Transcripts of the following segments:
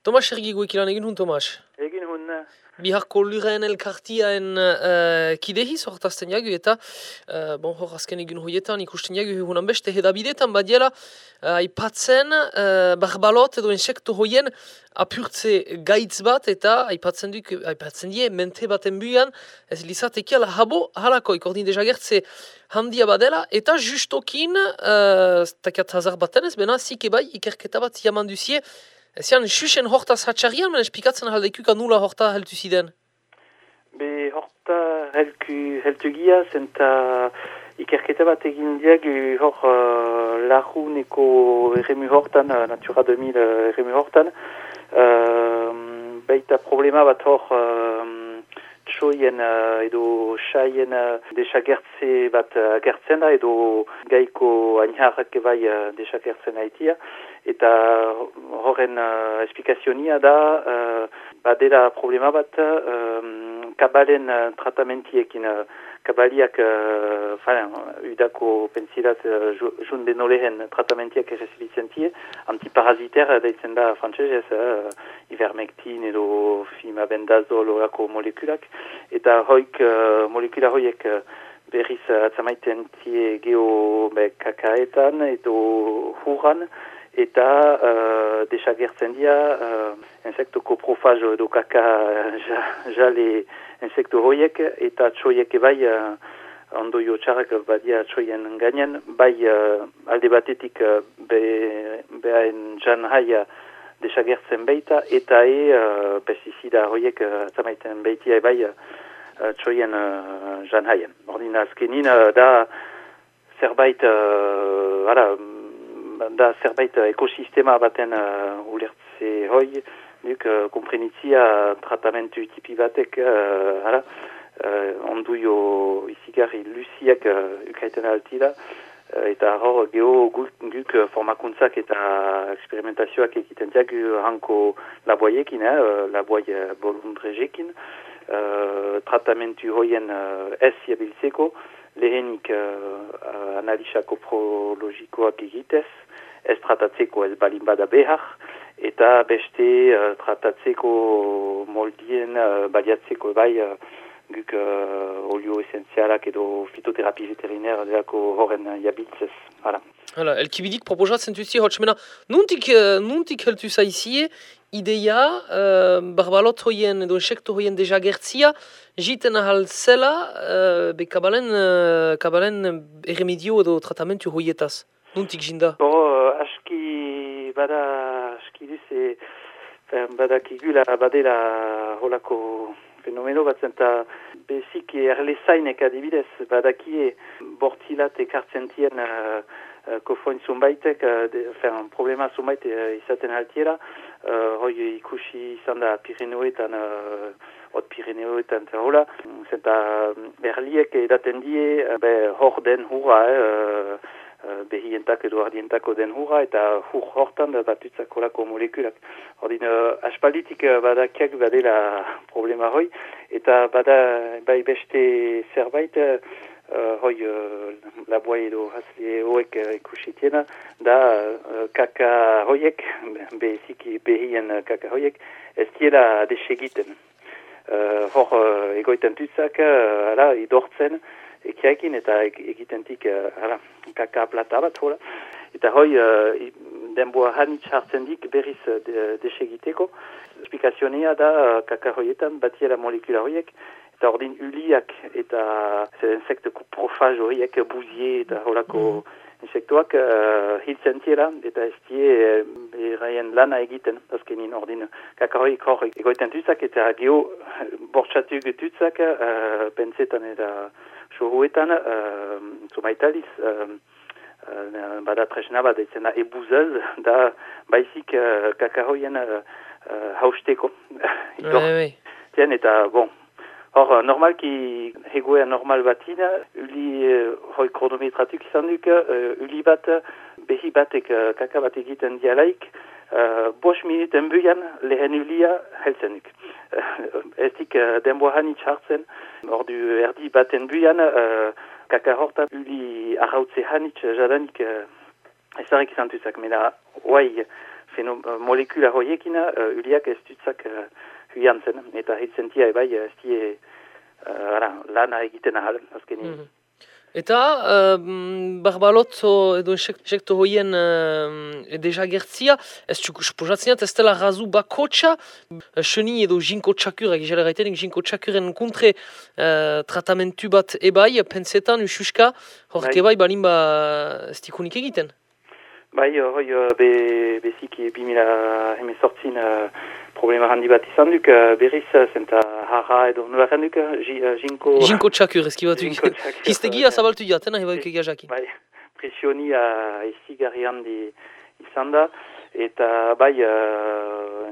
Tomas ergigu ikilan egin hun, Tomas? Egin hun. Biharko luren elkartiaen uh, kidehi sortazten jagu eta uh, bon, hor azken egin hoietan ikusten jagu hunan beste hedabidetan badiela uh, aipatzen uh, barbalot edo insekto hoien apurtze gaitz bat eta aipatzen duk, aipatzen die mente baten buian ez lizatekia habo halako ikordin deja gertze handia badela eta justokin uh, takiat hazar baten ez bena zike bai ikerketa bat jaman duzie Ezian, xuxen hortaz hatxarrian, men espikatzen aldeikuk anula horta heltu ziden? Be horta helku, heltu gia, zenta ikerketa bat egin diag hor uh, lahuneko erremu hortan, uh, Natura 2000 uh, erremu hortan. Uh, baita problema bat hor uh, txoien uh, edo xaien uh, desagertze bat uh, agertzen da edo gaiko ainharrak ebai uh, desagertzen haitia. Eta horren uh, esplikazionia da uh, badera problema bat uh, kabalen uh, tratamentiekin uh, kabaliak uh, falen, udako pentsilat uh, jun denolehen tratamentiak errezibitzen tie antiparaziter daitzen da frantzesez uh, ivermectin edo fimabendazol orako molekulak. Eta hoik uh, molekula hoiek uh, berriz atzamaiten tie geho kakaetan edo hurran eta uh, desagertzen dira uh, insekto koprofajo edo kaka jale insekto hoiek eta txoiek bai uh, ondoio txarrak badia txoien gainen bai uh, alde batetik uh, be, behaen jan haia desagertzen baita eta e uh, pesticida hoiek uh, zamaiten baitia bai uh, txoien uh, jan haien. Ordina azkenin uh, da zerbait uh, ara, da zerbait ekosistema baten uh, ulertze hoi, duk uh, komprenitzia tratamentu tipi batek, uh, hala, uh, onduio izigarri luziak uh, ukaiten altila, uh, eta hor geho guk formakuntzak eta eksperimentazioak egiten diak hanko laboiekin, eh, laboi bolundrejekin, uh, tratamentu hoien uh, ez jabiltzeko, lehenik uh, analisa koprologikoak egitez, ez tratatzeko ez balin bada behar, eta beste uh, tratatzeko moldien uh, baliatzeko bai uh, guk uh, olio esenzialak edo fitoterapi veteriner delako horren uh, jabiltzez. Hala. Hala, elkibidik proposatzen duzi, hotx mena, nuntik, uh, nuntik heltu zaizie, ideia, uh, barbalot hoien edo insekto hoien deja gertzia, jiten ahal zela, uh, be kabalen, uh, kabalen erremedio edo tratamentu hoietaz. Nuntik jinda? Bo, aski bada, aski duze, badakigula badela holako fenomeno bat zenta bezik erlezainek adibidez badakie bortilat ekartzen tien uh, uh, kofoin zumbaitek, uh, de, fin, problema zumbait uh, izaten altiera, uh, hoi ikusi izan da Pirenoetan, uh, hot Pirenoetan eta hola, zenta berliek edaten die, uh, be, hor den hurra, eh, uh, behientak edo ardientako den hurra, eta hur hortan da batutzako lako molekulak. Ordin, uh, aspalditik uh, badakiak badela problema hoi, eta bada bai beste zerbait, uh, hoi uh, laboa edo hasle hoek uh, ikusitiena, da uh, kaka hoiek, beziki behien uh, kaka hoiek, ez diela desegiten. Uh, hor uh, egoiten tutzak, uh, ala, idortzen, ekiakin eta egitentik uh, kaka plata bat hola. Eta hoi uh, denboa hanitz hartzen dik berriz de, desegiteko. Esplikazionea da uh, kaka hoietan batiela molekula hoiek eta ordin uliak eta insekte profaj horiek buzie eta holako mm. insektuak uh, hiltzen tiela eta ez tie erraien lana egiten azkenin ordin kaka hoik hor egoiten tutzak eta geho bortxatu getutzak uh, pentsetan eta sohuetan, uh, zumaitaliz, uh, uh, bada tresna bat da ebuzaz, da baizik uh, uh, hausteko. Tien, eta, bon, hor, normalki hegoea normal batina, uli uh, hoi kronometratuk izan duk, uh, uli bat, behi batek uh, kaka bat egiten dialaik, Uh, bos minuten buian lehen ulia heltzenuk. Uh, ez dik uh, denboa hanitz hartzen, ordu erdi baten buian, uh, kaka horta uli arrautze hanitz jadanik uh, ezarek izan tuzak, mena oai feno, molekula hoiekin uh, uliak ez dutzak uh, zen, eta hitzen tia ebai ez die uh, ara, lana egiten ahal, azkenin. Mhm. Eta, uh, barbalotzo edo insekto hoien uh, deja gertzia, ez suposatzen ez dela razu bakotxa, chenille edo jinko txakur, egizela gaiten, jinko txakuren kontre uh, tratamentu bat ebai, pensetan, ususka, horke bai, balin ba ez dikunik egiten. Bai, hoi, be, beziki, bimila hemezortzin uh, problema handi bat izan duk, uh, berriz, zenta harra edo nola jan duk, jinko... Jinko txakur, ezki bat duk. Hiztegia zabaltu jatena, heba duk egiazakin. Bai, presioni uh, ezigarri handi izan da, eta bai, uh,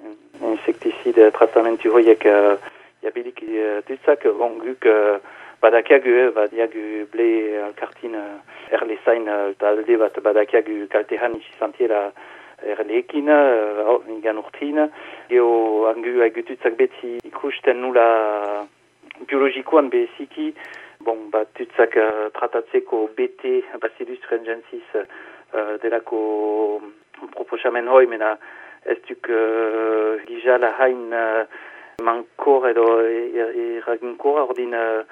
insektizide tratamentu hoiek uh, jabilik uh, dutzak, bon, guk... Uh, badakiagu, badiagu ble alkartin uh, erlezain uh, talde bat badakiagu kaltehan erleekin, uh, igan urtin. Geo angu agututzak beti ikusten nula biologikoan beziki, bon, bat tutzak uh, tratatzeko BT, Bacillus thuringiensis, uh, delako proposamen hoi, mena ez duk uh, gijala hain uh, mankor edo eraginkor, ordin Uh,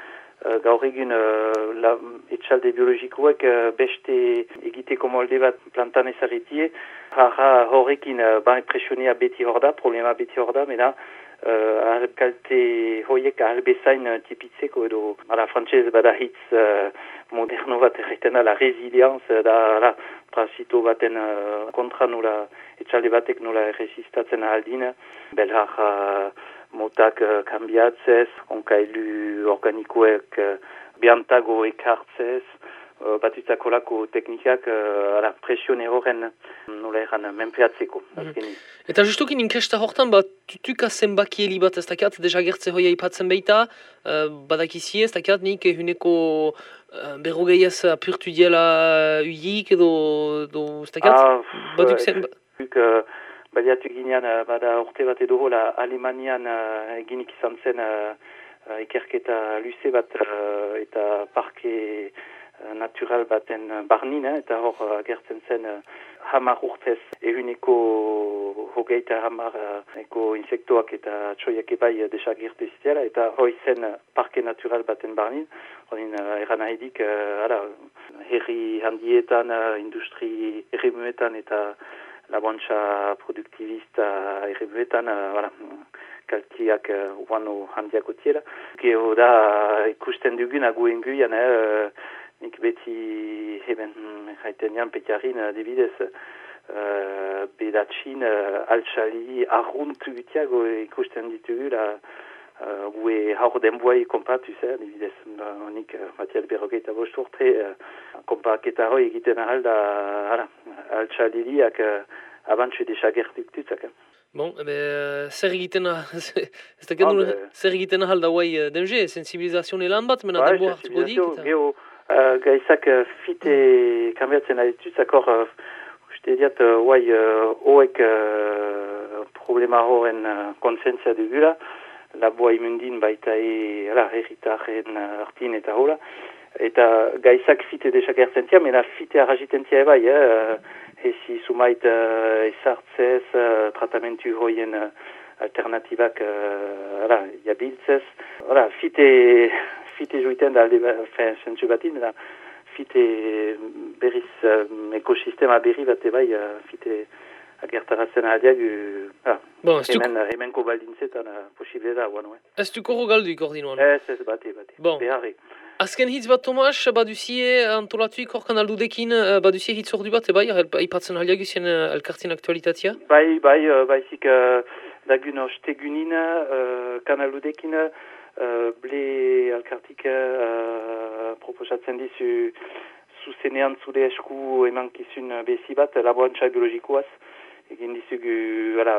gaur egin uh, etxalde biologikoak uh, beste egiteko molde bat plantan ezaritie. Harra horrekin uh, ba presionia beti hor da, problema beti hor da, mena uh, kalte hoiek ahalbezain uh, tipitzeko edo ala frantzez bada hitz uh, moderno bat erreiten la resilienz da la parasito baten uh, kontra nula etxalde batek nula resistatzen ahaldin. Belhar uh, motak uh, kambiatzez, onkailu organikoek uh, biantago ekartzez, uh, batutzako lako teknikak uh, ala, presione horren nola erran menpeatzeko. Mm Eta justukin inkesta hortan, bat tutuka zenbaki heli bat ez dakiat, deja gertze hoia ipatzen beita, uh, badakizi ez dakiat nik ehuneko uh, apurtu diela uiik edo, edo ez dakiat? Ah, Batuk zen... Uh, baliatu ginean, uh, bada urte bat edo hola Alemanian uh, eginik izan zen uh, ikerketa luze bat uh, eta parke natural baten barnin, eta hor agertzen zen hamar urtez ehuneko hogeita hamar eko insektoak eta txoiak ebai desagirtu zitela, eta hoi zen parke natural baten barnin, Horin, uh, eran nahidik, uh, herri handietan, industri erremuetan eta labontza produktivista errebuetan, uh, voilà, kaltiak uh, uano handiako tiela. Geo da ikusten dugun aguen guian, uh, nik beti heben jaiten jan petiarin adibidez, uh, bedatxin, uh, altxali, arrunt gutiago ikusten ditugula, uh, gue haur denboai kompatu zer, adibidez, ba, uh, berrogeita bost urte, uh, kompaketa hoi egiten ahal da, uh, abantxe tutzak. Eh? Bon, ebe, zer egiten ez zer egiten ahal da guai denje, sensibilizazion elan bat, mena hartuko dik? Uh, gaizak uh, fite akor, uh, uste diat, uh, guai, uh, oek uh, problema horren uh, konsentzia dugula, laboa imundin baita e, ala, herritaren artin eta hola, eta gaizak fite desagertzen tia, mena fite arragiten tia ebai, eh? ezi sumait uh, ezartzez, uh, tratamentu hoien uh, alternatibak uh, ala, jabiltzez. Hala, fite, fite joiten da alde, fin, sentzu batin, da, fite berriz uh, ekosistema berri bat ebai, uh, fite agertaratzen aldeak, uh, bon, hemen, uh, hemen kobaldintzetan uh, posible da, guan, Ez du korro galdu ikordinuan? Ez, ez, bate, bate, bon. beharri. Azken hitz bat, Tomas, baduzie antolatuik horkan aldudekin, uh, baduzie hitz ordu bat, bai, aipatzen haliak izan uh, elkartzen aktualitatea? Bai, bai, uh, baizik uh, dagun ostegunin uh, kan aldudekin, uh, ble uh, proposatzen dizu zuzenean zure esku emankizun bezi bat, biologikoaz, egin dizugu, ala,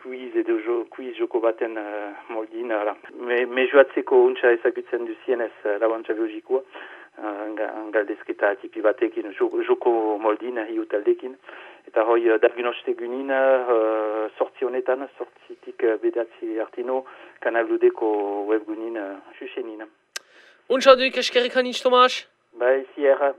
quiz edo jo, quiz joko baten uh, moldin, ala. Me, me joatzeko untsa ezagutzen duzienez uh, labantza biologikoa, uh, galdezketa tipi batekin, joko moldin, hiu taldekin. Eta hoi, uh, darginoste gunin, uh, sortzi honetan, sortzitik uh, bedatzi artino, kanaludeko webgunin, uh, xuxenin. Untsa duik eskerrik hanitz, Tomas? Bai, zierra.